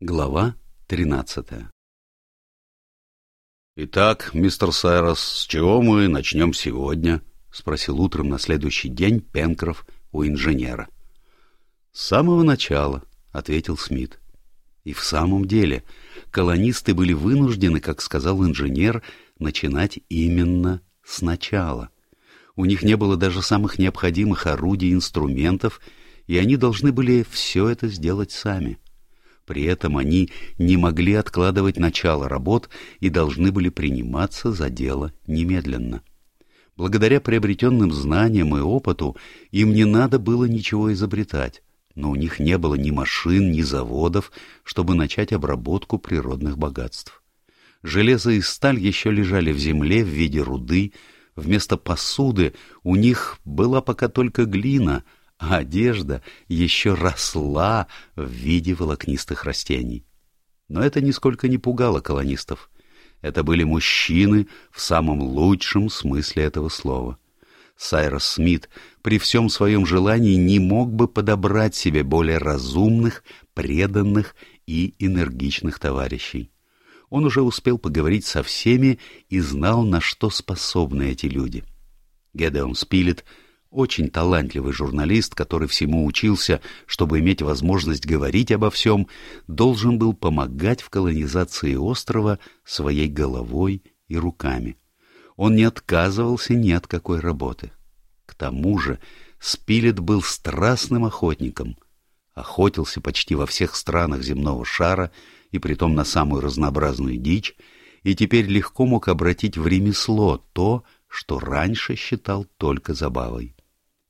Глава тринадцатая «Итак, мистер Сайрос, с чего мы начнем сегодня?» — спросил утром на следующий день Пенкроф у инженера. «С самого начала», — ответил Смит. И в самом деле колонисты были вынуждены, как сказал инженер, начинать именно сначала. У них не было даже самых необходимых орудий и инструментов, и они должны были все это сделать сами. При этом они не могли откладывать начало работ и должны были приниматься за дело немедленно. Благодаря приобретенным знаниям и опыту им не надо было ничего изобретать, но у них не было ни машин, ни заводов, чтобы начать обработку природных богатств. Железо и сталь еще лежали в земле в виде руды, вместо посуды у них была пока только глина, а одежда еще росла в виде волокнистых растений. Но это нисколько не пугало колонистов. Это были мужчины в самом лучшем смысле этого слова. Сайрос Смит при всем своем желании не мог бы подобрать себе более разумных, преданных и энергичных товарищей. Он уже успел поговорить со всеми и знал, на что способны эти люди. Гедеон Спилет — очень талантливый журналист, который всему учился, чтобы иметь возможность говорить обо всем, должен был помогать в колонизации острова своей головой и руками. Он не отказывался ни от какой работы. К тому же Спилет был страстным охотником. Охотился почти во всех странах земного шара, и притом на самую разнообразную дичь, и теперь легко мог обратить в ремесло то, что раньше считал только забавой.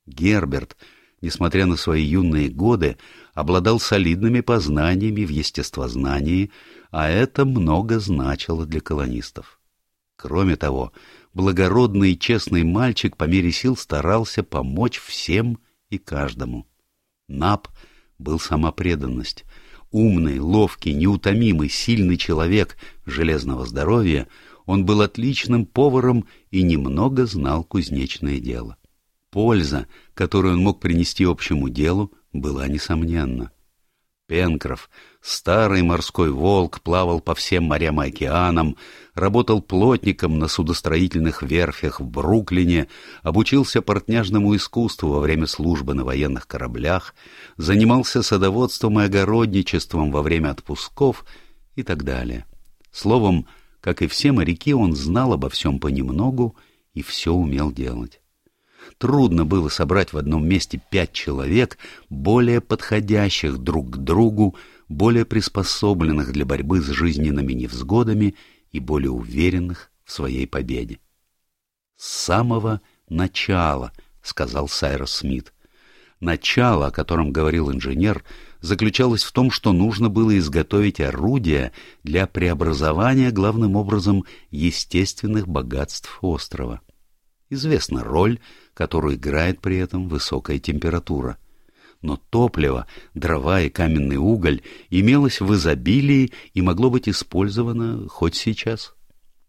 Герберт, несмотря на свои юные годы, обладал солидными познаниями в естествознании, а это много значило для колонистов. Кроме того, благородный и честный мальчик по мере сил старался помочь всем и каждому. Нап был сама. Умный, ловкий, неутомимый, сильный человек железного здоровья, он был отличным поваром и немного знал кузнечное дело. Польза, которую он мог принести общему делу, была несомненна. Пенкроф, старый морской волк, плавал по всем морям и океанам, работал плотником на судостроительных верфях в Бруклине, обучился портняжному искусству во время службы на военных кораблях, занимался садоводством и огородничеством во время отпусков и так далее. Словом, как и все моряки, он знал обо всем понемногу и все умел делать. Трудно было собрать в одном месте пять человек, более подходящих друг к другу, более приспособленных для борьбы с жизненными невзгодами и более уверенных в своей победе. «С самого начала», — сказал Сайрос Смит. Начало, о котором говорил инженер, заключалось в том, что нужно было изготовить орудия для преобразования, главным образом, естественных богатств острова. Известна роль, которую играет при этом высокая температура. Но топливо, дрова и каменный уголь имелось в изобилии и могло быть использовано хоть сейчас.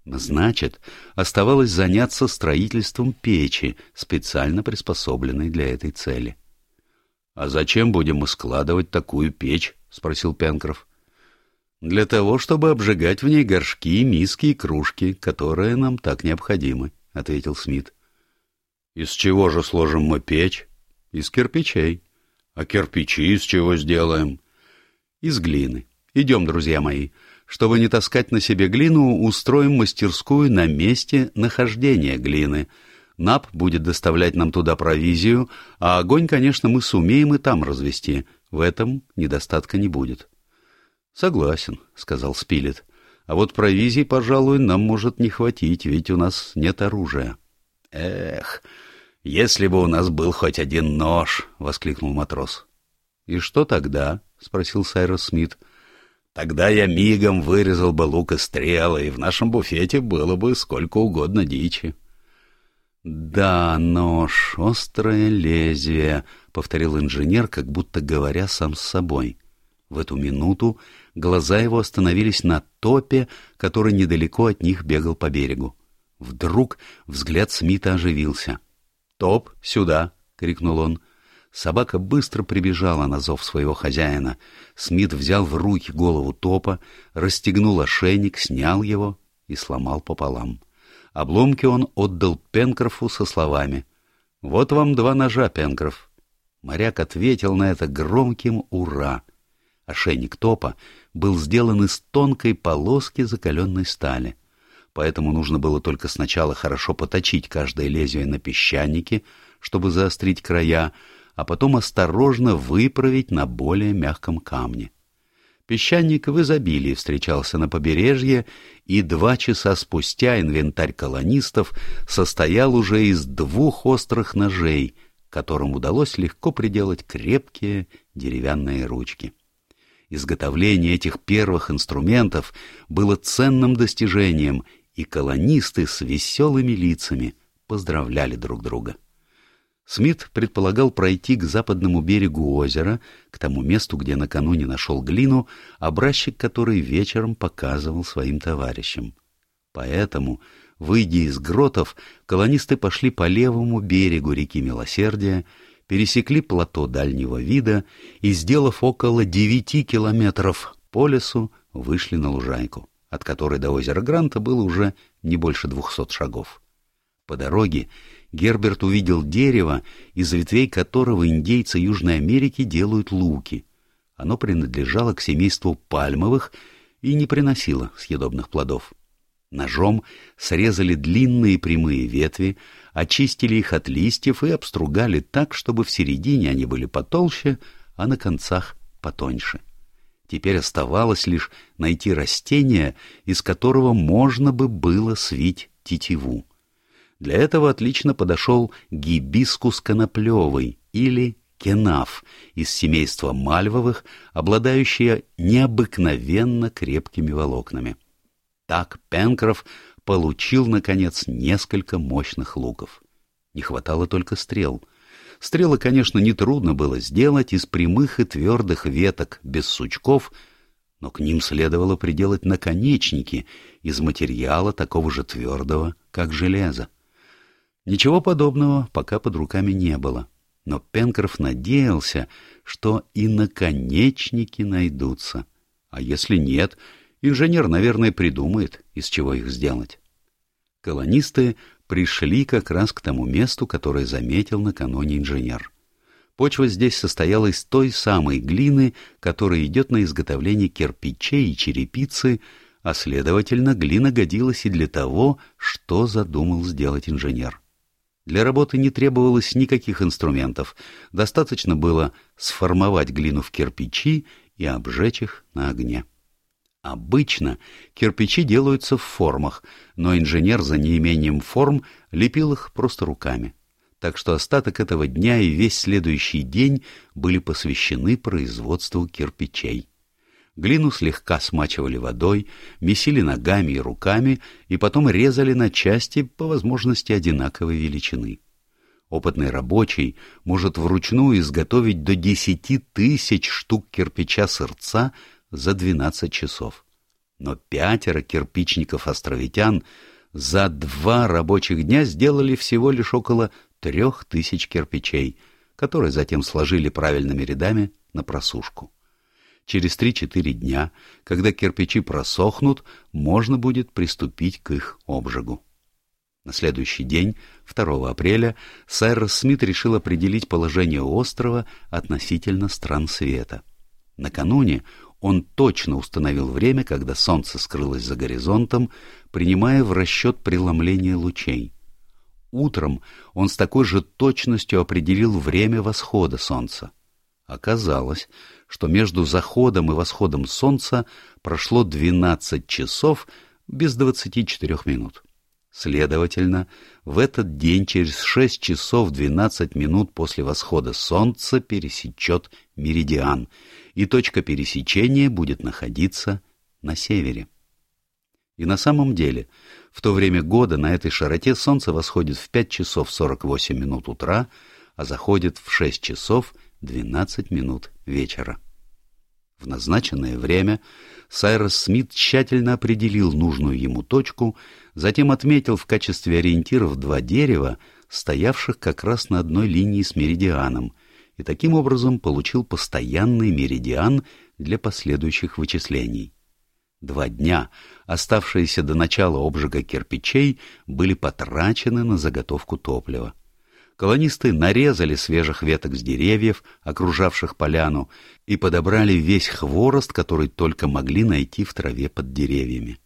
Значит, оставалось заняться строительством печи, специально приспособленной для этой цели. — А зачем будем мы складывать такую печь? — спросил Пенкроф. — Для того, чтобы обжигать в ней горшки, миски и кружки, которые нам так необходимы, — ответил Смит. Из чего же сложим мы печь? Из кирпичей. А кирпичи из чего сделаем? Из глины. Идем, друзья мои. Чтобы не таскать на себе глину, устроим мастерскую на месте нахождения глины. НАП будет доставлять нам туда провизию, а огонь, конечно, мы сумеем и там развести. В этом недостатка не будет. — Согласен, — сказал Спилет. — А вот провизии, пожалуй, нам может не хватить, ведь у нас нет оружия. — Эх, «Если бы у нас был хоть один нож!» — воскликнул матрос. «И что тогда?» — спросил Сайрос Смит. «Тогда я мигом вырезал бы лук и стрелы, и в нашем буфете было бы сколько угодно дичи». «Да, нож, острое лезвие», — повторил инженер, как будто говоря сам с собой. В эту минуту глаза его остановились на топе, который недалеко от них бегал по берегу. Вдруг взгляд Смита оживился — «Топ, сюда!» — крикнул он. Собака быстро прибежала на зов своего хозяина. Смит взял в руки голову топа, расстегнул ошейник, снял его и сломал пополам. Обломки он отдал Пенкрофу со словами «Вот вам два ножа, Пенкроф». Моряк ответил на это громким «Ура!». Ошейник топа был сделан из тонкой полоски закаленной стали. Поэтому нужно было только сначала хорошо поточить каждое лезвие на песчанике, чтобы заострить края, а потом осторожно выправить на более мягком камне. Песчаник в изобилии встречался на побережье, и два часа спустя инвентарь колонистов состоял уже из двух острых ножей, которым удалось легко приделать крепкие деревянные ручки. Изготовление этих первых инструментов было ценным достижением, и колонисты с веселыми лицами поздравляли друг друга. Смит предполагал пройти к западному берегу озера, к тому месту, где накануне нашел глину, образчик которой вечером показывал своим товарищам. Поэтому, выйдя из гротов, колонисты пошли по левому берегу реки Милосердия, пересекли плато дальнего вида и, сделав около девяти километров по лесу, вышли на лужайку, от которой до озера Гранта было уже не больше двухсот шагов. По дороге Герберт увидел дерево, из ветвей которого индейцы Южной Америки делают луки. Оно принадлежало к семейству пальмовых и не приносило съедобных плодов. Ножом срезали длинные прямые ветви, очистили их от листьев и обстругали так, чтобы в середине они были потолще, а на концах потоньше. Теперь оставалось лишь найти растение, из которого можно бы было свить тетиву. Для этого отлично подошел гибискус коноплевый или кенаф из семейства мальвовых, обладающие необыкновенно крепкими волокнами. Так Пенкроф получил, наконец, несколько мощных луков. Не хватало только стрел. Стрелы, конечно, нетрудно было сделать из прямых и твердых веток, без сучков, но к ним следовало приделать наконечники из материала такого же твердого, как железо. Ничего подобного пока под руками не было, но Пенкроф надеялся, что и наконечники найдутся. А если нет, инженер, наверное, придумает, из чего их сделать. Колонисты пришли как раз к тому месту, которое заметил накануне инженер. Почва здесь состояла из той самой глины, которая идет на изготовление кирпичей и черепицы, а, следовательно, глина годилась и для того, что задумал сделать инженер. Для работы не требовалось никаких инструментов, достаточно было сформовать глину в кирпичи и обжечь их на огне. Обычно кирпичи делаются в формах, но инженер за неимением форм лепил их просто руками. Так что остаток этого дня и весь следующий день были посвящены производству кирпичей. Глину слегка смачивали водой, месили ногами и руками и потом резали на части по возможности одинаковой величины. Опытный рабочий может вручную изготовить до десяти тысяч штук кирпича сырца за двенадцать часов. Но пятеро кирпичников-островитян за два рабочих дня сделали всего лишь около трех тысяч кирпичей, которые затем сложили правильными рядами на просушку. Через три-четыре дня, когда кирпичи просохнут, можно будет приступить к их обжигу. На следующий день, 2 апреля, Сайрос Смит решил определить положение острова относительно стран света. Накануне он точно установил время, когда солнце скрылось за горизонтом, принимая в расчет преломление лучей. Утром он с такой же точностью определил время восхода солнца. Оказалось, что между заходом и восходом солнца прошло 12 часов без 24 минут. Следовательно, в этот день через 6 часов 12 минут после восхода солнца пересечет меридиан, и точка пересечения будет находиться на севере. И на самом деле, в то время года на этой широте солнце восходит в 5 часов 48 минут утра, а заходит в 6 часов 12 минут вечера. В назначенное время Сайрос Смит тщательно определил нужную ему точку, затем отметил в качестве ориентиров два дерева, стоявших как раз на одной линии с меридианом, и таким образом получил постоянный меридиан для последующих вычислений. Два дня, оставшиеся до начала обжига кирпичей, были потрачены на заготовку топлива. Колонисты нарезали свежих веток с деревьев, окружавших поляну, и подобрали весь хворост, который только могли найти в траве под деревьями.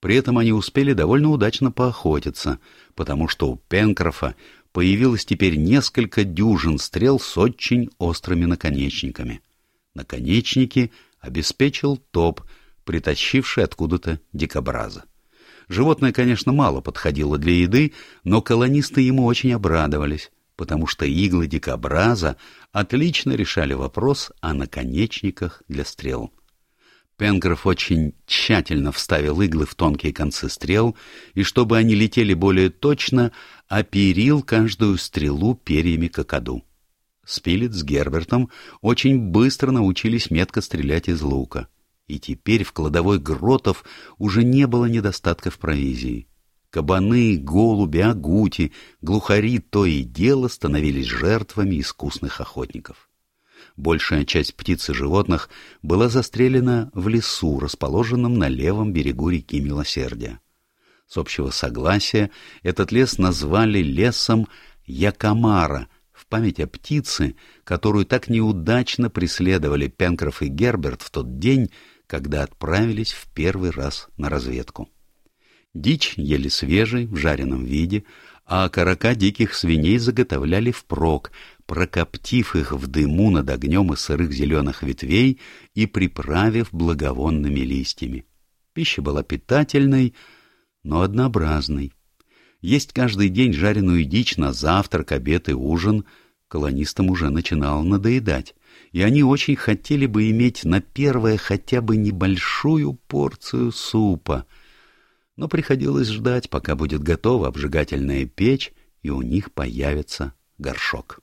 При этом они успели довольно удачно поохотиться, потому что у Пенкрофа появилось теперь несколько дюжин стрел с очень острыми наконечниками. Наконечники обеспечил топ, притащивший откуда-то дикобраза. Животное, конечно, мало подходило для еды, но колонисты ему очень обрадовались, потому что иглы дикобраза отлично решали вопрос о наконечниках для стрел. Пенгроф очень тщательно вставил иглы в тонкие концы стрел, и чтобы они летели более точно, оперил каждую стрелу перьями кокоду. Спилет с Гербертом очень быстро научились метко стрелять из лука и теперь в кладовой гротов уже не было недостатка в провизии. Кабаны, голуби, агути, глухари то и дело становились жертвами искусных охотников. Большая часть птиц и животных была застрелена в лесу, расположенном на левом берегу реки Милосердия. С общего согласия этот лес назвали лесом Якомара в память о птице, которую так неудачно преследовали Пенкроф и Герберт в тот день, когда отправились в первый раз на разведку. Дичь ели свежей, в жареном виде, а окорока диких свиней заготовляли впрок, прокоптив их в дыму над огнем из сырых зеленых ветвей и приправив благовонными листьями. Пища была питательной, но однообразной. Есть каждый день жареную дичь на завтрак, обед и ужин колонистам уже начинало надоедать и они очень хотели бы иметь на первое хотя бы небольшую порцию супа. Но приходилось ждать, пока будет готова обжигательная печь, и у них появится горшок.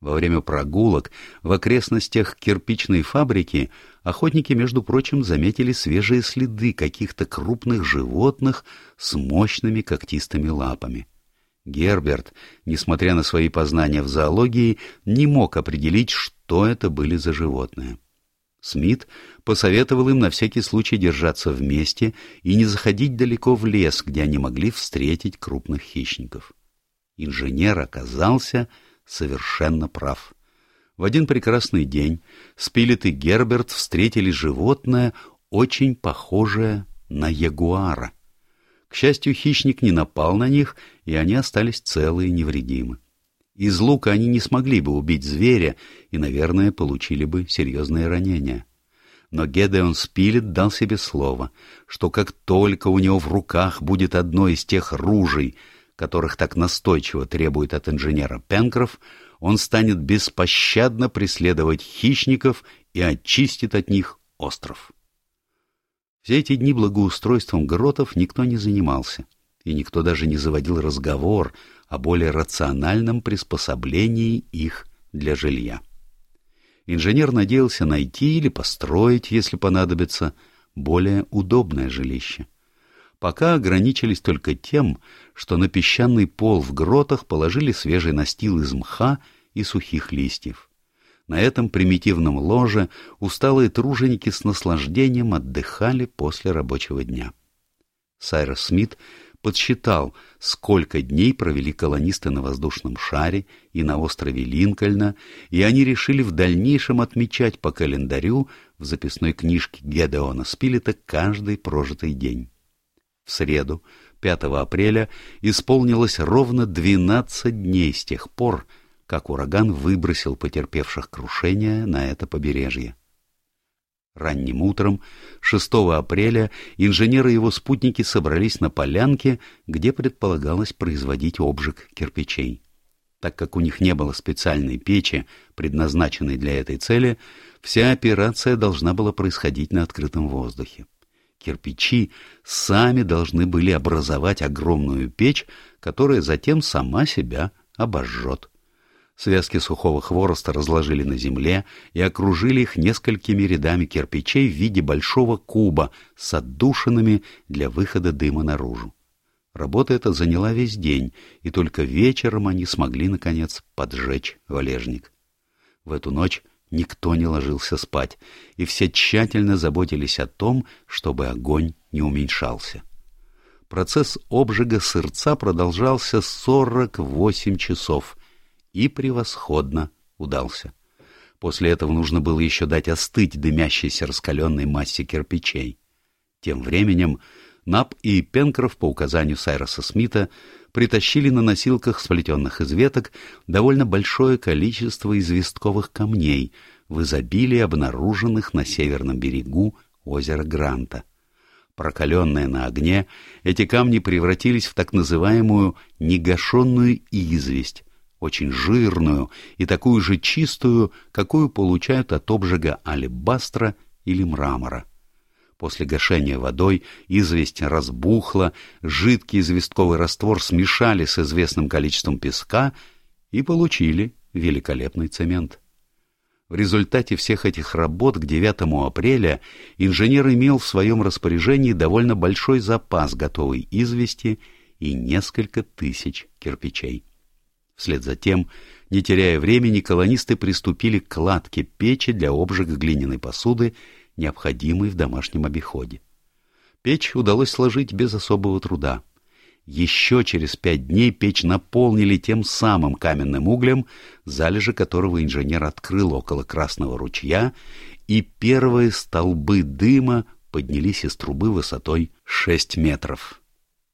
Во время прогулок в окрестностях кирпичной фабрики охотники, между прочим, заметили свежие следы каких-то крупных животных с мощными когтистыми лапами. Герберт, несмотря на свои познания в зоологии, не мог определить, что это были за животные. Смит посоветовал им на всякий случай держаться вместе и не заходить далеко в лес, где они могли встретить крупных хищников. Инженер оказался совершенно прав. В один прекрасный день Спилет и Герберт встретили животное, очень похожее на ягуара. К счастью, хищник не напал на них, и они остались целы и невредимы. Из лука они не смогли бы убить зверя и, наверное, получили бы серьезные ранения. Но Гедеон Спилет дал себе слово, что как только у него в руках будет одно из тех ружей, которых так настойчиво требует от инженера Пенкроф, он станет беспощадно преследовать хищников и очистит от них остров. Все эти дни благоустройством гротов никто не занимался, и никто даже не заводил разговор о более рациональном приспособлении их для жилья. Инженер надеялся найти или построить, если понадобится, более удобное жилище. Пока ограничились только тем, что на песчаный пол в гротах положили свежий настил из мха и сухих листьев. На этом примитивном ложе усталые труженики с наслаждением отдыхали после рабочего дня. Сайрос Смит подсчитал, сколько дней провели колонисты на воздушном шаре и на острове Линкольна, и они решили в дальнейшем отмечать по календарю в записной книжке Гедеона Спилета каждый прожитый день. В среду, 5 апреля, исполнилось ровно 12 дней с тех пор, как ураган выбросил потерпевших крушение на это побережье. Ранним утром 6 апреля инженеры и его спутники собрались на полянке, где предполагалось производить обжиг кирпичей. Так как у них не было специальной печи, предназначенной для этой цели, вся операция должна была происходить на открытом воздухе. Кирпичи сами должны были образовать огромную печь, которая затем сама себя обожжет. Связки сухого хвороста разложили на земле и окружили их несколькими рядами кирпичей в виде большого куба с отдушинами для выхода дыма наружу. Работа эта заняла весь день, и только вечером они смогли, наконец, поджечь валежник. В эту ночь никто не ложился спать, и все тщательно заботились о том, чтобы огонь не уменьшался. Процесс обжига сырца продолжался 48 часов и превосходно удался. После этого нужно было еще дать остыть дымящейся раскаленной массе кирпичей. Тем временем Нап и Пенкроф по указанию Сайроса Смита притащили на носилках, сплетенных из веток, довольно большое количество известковых камней, в изобилии обнаруженных на северном берегу озера Гранта. Прокаленные на огне, эти камни превратились в так называемую негашенную известь, очень жирную и такую же чистую, какую получают от обжига алебастра или мрамора. После гашения водой известь разбухла, жидкий известковый раствор смешали с известным количеством песка и получили великолепный цемент. В результате всех этих работ к 9 апреля инженер имел в своем распоряжении довольно большой запас готовой извести и несколько тысяч кирпичей. Вслед за тем, не теряя времени, колонисты приступили к кладке печи для обжига глиняной посуды необходимый в домашнем обиходе. Печь удалось сложить без особого труда. Еще через пять дней печь наполнили тем самым каменным углем, залежи которого инженер открыл около Красного ручья, и первые столбы дыма поднялись из трубы высотой 6 метров.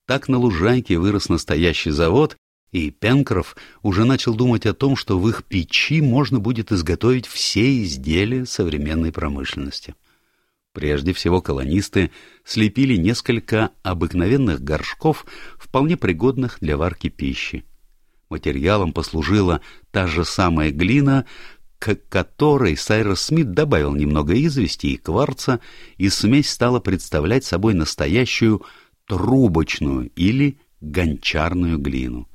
Так на лужайке вырос настоящий завод, и Пенкроф уже начал думать о том, что в их печи можно будет изготовить все изделия современной промышленности. Прежде всего колонисты слепили несколько обыкновенных горшков, вполне пригодных для варки пищи. Материалом послужила та же самая глина, к которой Сайрос Смит добавил немного извести и кварца, и смесь стала представлять собой настоящую трубочную или гончарную глину.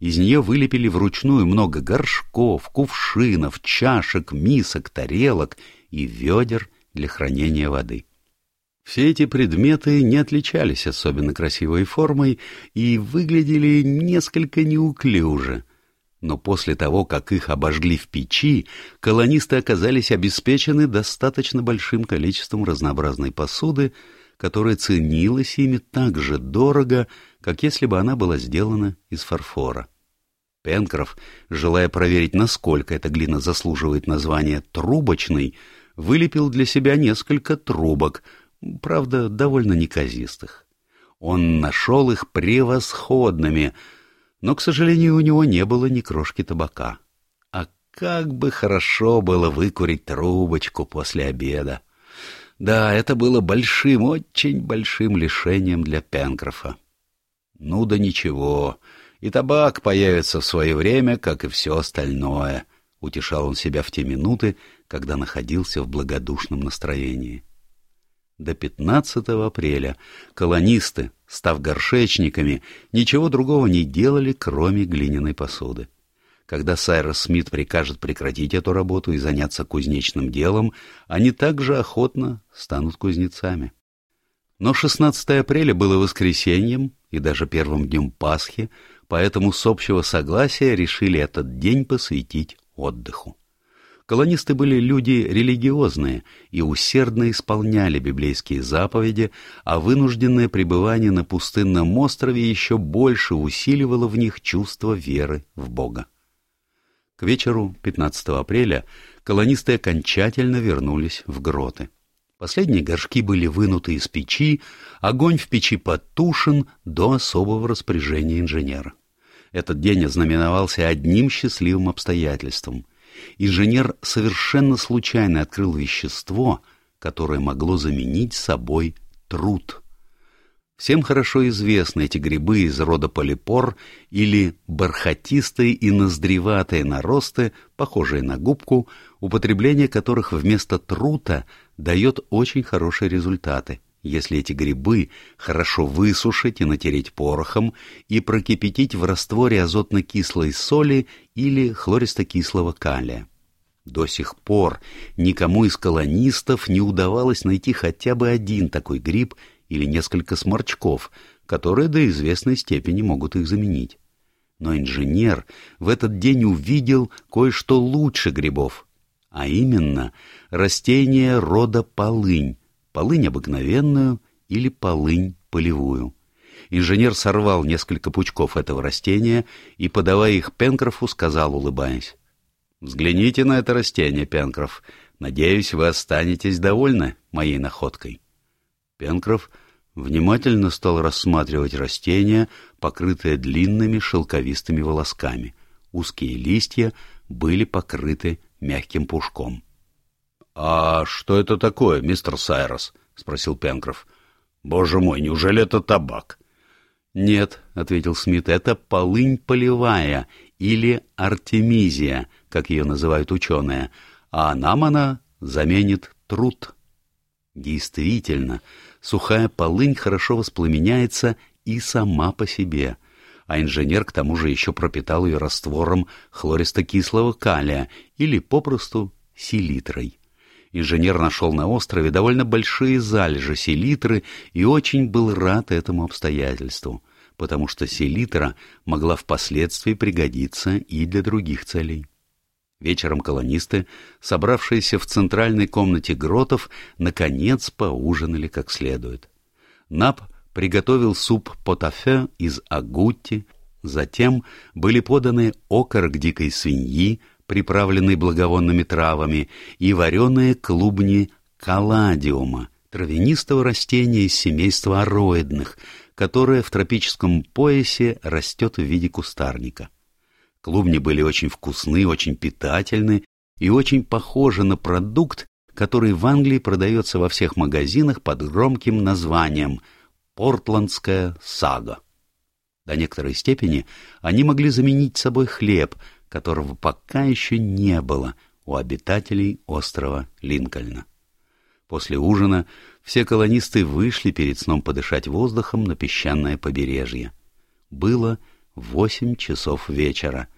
Из нее вылепили вручную много горшков, кувшинов, чашек, мисок, тарелок и ведер — для хранения воды. Все эти предметы не отличались особенно красивой формой и выглядели несколько неуклюже. Но после того, как их обожгли в печи, колонисты оказались обеспечены достаточно большим количеством разнообразной посуды, которая ценилась ими так же дорого, как если бы она была сделана из фарфора. Пенкроф, желая проверить, насколько эта глина заслуживает названия «трубочной», вылепил для себя несколько трубок, правда, довольно неказистых. Он нашел их превосходными, но, к сожалению, у него не было ни крошки табака. А как бы хорошо было выкурить трубочку после обеда! Да, это было большим, очень большим лишением для Пенкрофа. Ну да ничего, и табак появится в свое время, как и все остальное —— утешал он себя в те минуты, когда находился в благодушном настроении. До 15 апреля колонисты, став горшечниками, ничего другого не делали, кроме глиняной посуды. Когда Сайрос Смит прикажет прекратить эту работу и заняться кузнечным делом, они также охотно станут кузнецами. Но 16 апреля было воскресеньем и даже первым днем Пасхи, поэтому с общего согласия решили этот день посвятить отдыху. Колонисты были люди религиозные и усердно исполняли библейские заповеди, а вынужденное пребывание на пустынном острове еще больше усиливало в них чувство веры в Бога. К вечеру 15 апреля колонисты окончательно вернулись в гроты. Последние горшки были вынуты из печи, огонь в печи потушен до особого распоряжения инженера. Этот день ознаменовался одним счастливым обстоятельством. Инженер совершенно случайно открыл вещество, которое могло заменить собой труд. Всем хорошо известны эти грибы из рода полипор или бархатистые и ноздреватые наросты, похожие на губку, употребление которых вместо трута дает очень хорошие результаты если эти грибы хорошо высушить и натереть порохом и прокипятить в растворе азотно-кислой соли или хлористо-кислого калия. До сих пор никому из колонистов не удавалось найти хотя бы один такой гриб или несколько сморчков, которые до известной степени могут их заменить. Но инженер в этот день увидел кое-что лучше грибов, а именно растение рода полынь, полынь обыкновенную или полынь полевую. Инженер сорвал несколько пучков этого растения и, подавая их Пенкрофу, сказал, улыбаясь. «Взгляните на это растение, Пенкроф. Надеюсь, вы останетесь довольны моей находкой». Пенкроф внимательно стал рассматривать растение, покрытое длинными шелковистыми волосками. Узкие листья были покрыты мягким пушком. — А что это такое, мистер Сайрос? — спросил Пенкроф. — Боже мой, неужели это табак? — Нет, — ответил Смит, — это полынь полевая или артемизия, как ее называют ученые, а нам она заменит труд. Действительно, сухая полынь хорошо воспламеняется и сама по себе, а инженер к тому же еще пропитал ее раствором хлористо-кислого калия или попросту селитрой. Инженер нашел на острове довольно большие залежи селитры и очень был рад этому обстоятельству, потому что селитра могла впоследствии пригодиться и для других целей. Вечером колонисты, собравшиеся в центральной комнате гротов, наконец поужинали как следует. Нап приготовил суп потафе из агутти, затем были поданы окорок дикой свиньи, приправленный благовонными травами, и вареные клубни каладиума, травянистого растения из семейства ароидных, которое в тропическом поясе растет в виде кустарника. Клубни были очень вкусны, очень питательны и очень похожи на продукт, который в Англии продается во всех магазинах под громким названием «Портландская сага». До некоторой степени они могли заменить собой хлеб, которого пока еще не было у обитателей острова Линкольна. После ужина все колонисты вышли перед сном подышать воздухом на песчаное побережье. Было восемь часов вечера.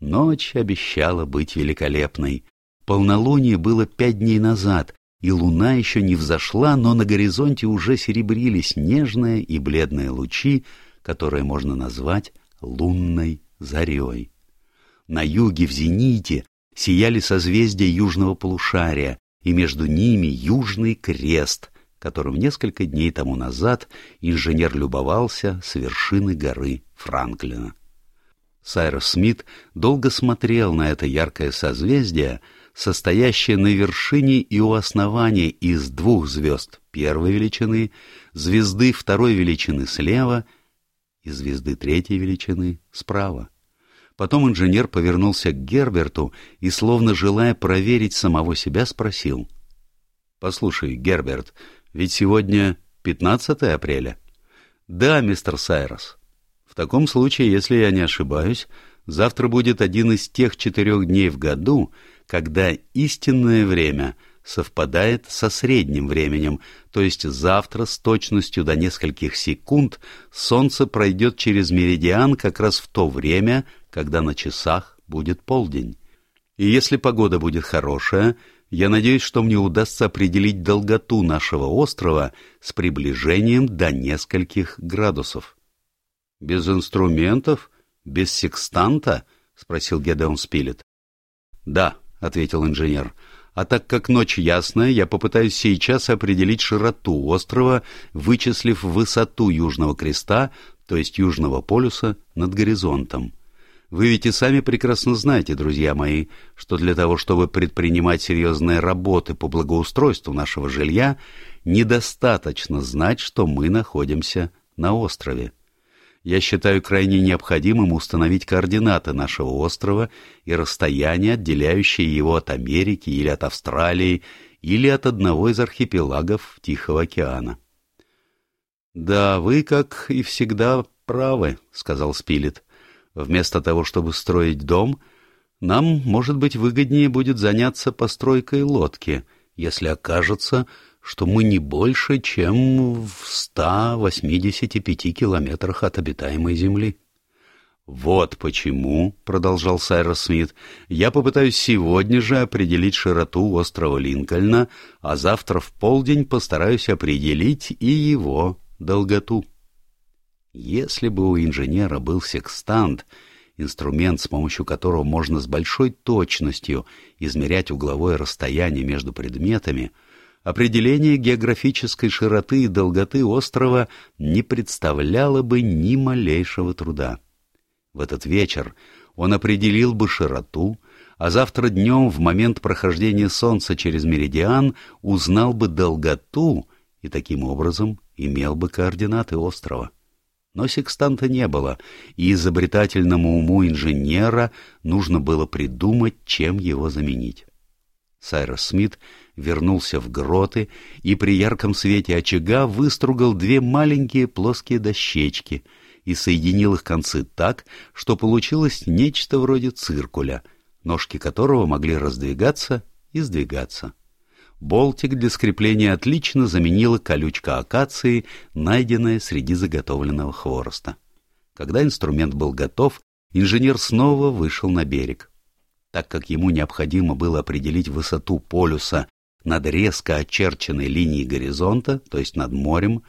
Ночь обещала быть великолепной. Полнолуние было пять дней назад, и луна еще не взошла, но на горизонте уже серебрились нежные и бледные лучи, которые можно назвать лунной зарей. На юге в зените сияли созвездия южного полушария, и между ними южный крест, которым несколько дней тому назад инженер любовался с вершины горы Франклина. Сайрос Смит долго смотрел на это яркое созвездие, состоящее на вершине и у основания из двух звезд первой величины, звезды второй величины слева и звезды третьей величины справа. Потом инженер повернулся к Герберту и, словно желая проверить самого себя, спросил. — Послушай, Герберт, ведь сегодня 15 апреля? — Да, мистер Сайрос. В таком случае, если я не ошибаюсь, завтра будет один из тех четырех дней в году, когда истинное время совпадает со средним временем, то есть завтра с точностью до нескольких секунд Солнце пройдет через меридиан как раз в то время, когда на часах будет полдень. И если погода будет хорошая, я надеюсь, что мне удастся определить долготу нашего острова с приближением до нескольких градусов. — Без инструментов? Без секстанта? — спросил Гедеон Спилет. — Да, — ответил инженер. — А так как ночь ясная, я попытаюсь сейчас определить широту острова, вычислив высоту Южного Креста, то есть Южного полюса, над горизонтом. Вы ведь и сами прекрасно знаете, друзья мои, что для того, чтобы предпринимать серьезные работы по благоустройству нашего жилья, недостаточно знать, что мы находимся на острове. Я считаю крайне необходимым установить координаты нашего острова и расстояние, отделяющее его от Америки или от Австралии или от одного из архипелагов Тихого океана. «Да, вы, как и всегда, правы», — сказал Спилет. Вместо того, чтобы строить дом, нам, может быть, выгоднее будет заняться постройкой лодки, если окажется, что мы не больше, чем в 185 километрах от обитаемой Земли. «Вот почему», — продолжал Сайрос Смит, — «я попытаюсь сегодня же определить широту острова Линкольна, а завтра в полдень постараюсь определить и его долготу». Если бы у инженера был секстант, инструмент, с помощью которого можно с большой точностью измерять угловое расстояние между предметами, определение географической широты и долготы острова не представляло бы ни малейшего труда. В этот вечер он определил бы широту, а завтра днем, в момент прохождения Солнца через меридиан, узнал бы долготу и таким образом имел бы координаты острова. Но секстанта не было, и изобретательному уму инженера нужно было придумать, чем его заменить. Сайрос Смит вернулся в гроты и при ярком свете очага выстругал две маленькие плоские дощечки и соединил их концы так, что получилось нечто вроде циркуля, ножки которого могли раздвигаться и сдвигаться. Болтик для скрепления отлично заменила колючка акации, найденная среди заготовленного хвороста. Когда инструмент был готов, инженер снова вышел на берег. Так как ему необходимо было определить высоту полюса над резко очерченной линией горизонта, то есть над морем,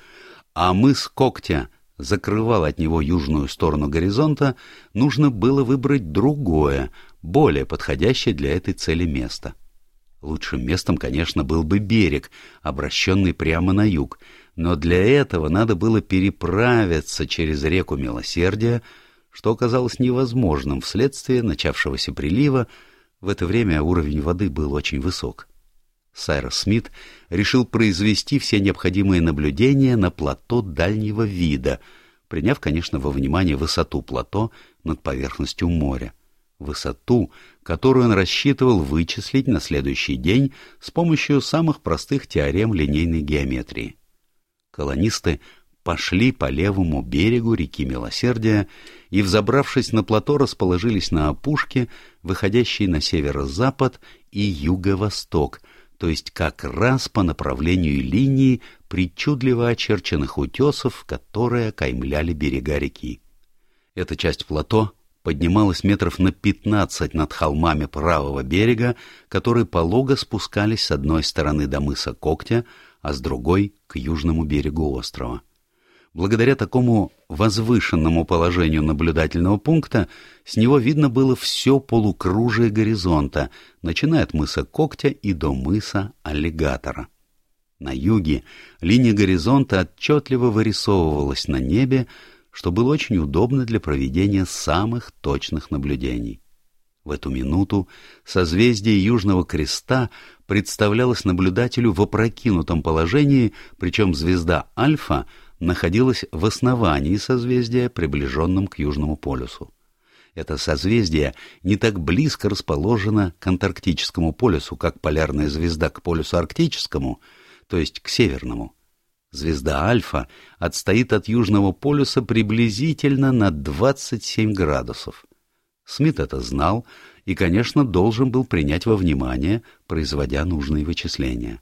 а мыс Когтя закрывал от него южную сторону горизонта, нужно было выбрать другое, более подходящее для этой цели место. Лучшим местом, конечно, был бы берег, обращенный прямо на юг, но для этого надо было переправиться через реку Милосердия, что оказалось невозможным вследствие начавшегося прилива, в это время уровень воды был очень высок. Сайрос Смит решил произвести все необходимые наблюдения на плато дальнего вида, приняв, конечно, во внимание высоту плато над поверхностью моря высоту, которую он рассчитывал вычислить на следующий день с помощью самых простых теорем линейной геометрии. Колонисты пошли по левому берегу реки Милосердия и, взобравшись на плато, расположились на опушке, выходящей на северо-запад и юго-восток, то есть как раз по направлению линии причудливо очерченных утесов, которые окаймляли берега реки. Эта часть плато поднималась метров на пятнадцать над холмами правого берега, которые полого спускались с одной стороны до мыса Когтя, а с другой — к южному берегу острова. Благодаря такому возвышенному положению наблюдательного пункта с него видно было все полукружие горизонта, начиная от мыса Когтя и до мыса Аллигатора. На юге линия горизонта отчетливо вырисовывалась на небе, что было очень удобно для проведения самых точных наблюдений. В эту минуту созвездие Южного Креста представлялось наблюдателю в опрокинутом положении, причем звезда Альфа находилась в основании созвездия, приближенном к Южному полюсу. Это созвездие не так близко расположено к Антарктическому полюсу, как полярная звезда к полюсу Арктическому, то есть к Северному. Звезда Альфа отстоит от Южного полюса приблизительно на 27 градусов. Смит это знал и, конечно, должен был принять во внимание, производя нужные вычисления.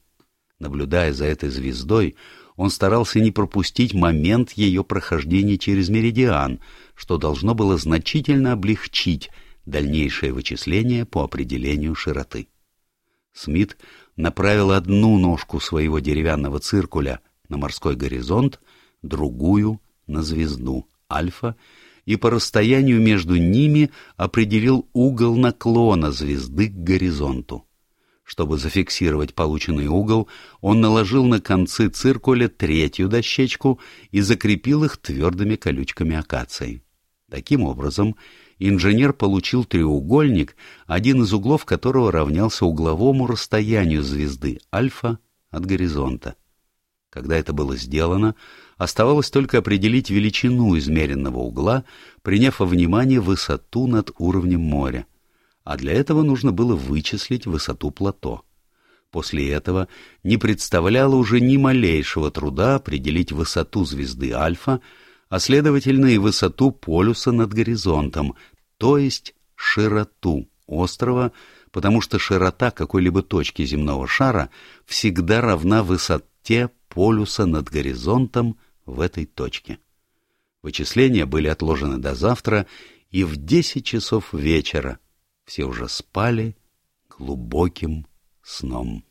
Наблюдая за этой звездой, он старался не пропустить момент ее прохождения через меридиан, что должно было значительно облегчить дальнейшее вычисление по определению широты. Смит направил одну ножку своего деревянного циркуля на морской горизонт, другую — на звезду Альфа, и по расстоянию между ними определил угол наклона звезды к горизонту. Чтобы зафиксировать полученный угол, он наложил на концы циркуля третью дощечку и закрепил их твердыми колючками акации. Таким образом, инженер получил треугольник, один из углов которого равнялся угловому расстоянию звезды Альфа от горизонта. Когда это было сделано, оставалось только определить величину измеренного угла, приняв во внимание высоту над уровнем моря. А для этого нужно было вычислить высоту плато. После этого не представляло уже ни малейшего труда определить высоту звезды Альфа, а следовательно и высоту полюса над горизонтом, то есть широту острова, потому что широта какой-либо точки земного шара всегда равна высоте полюса над горизонтом в этой точке. Вычисления были отложены до завтра, и в десять часов вечера все уже спали глубоким сном.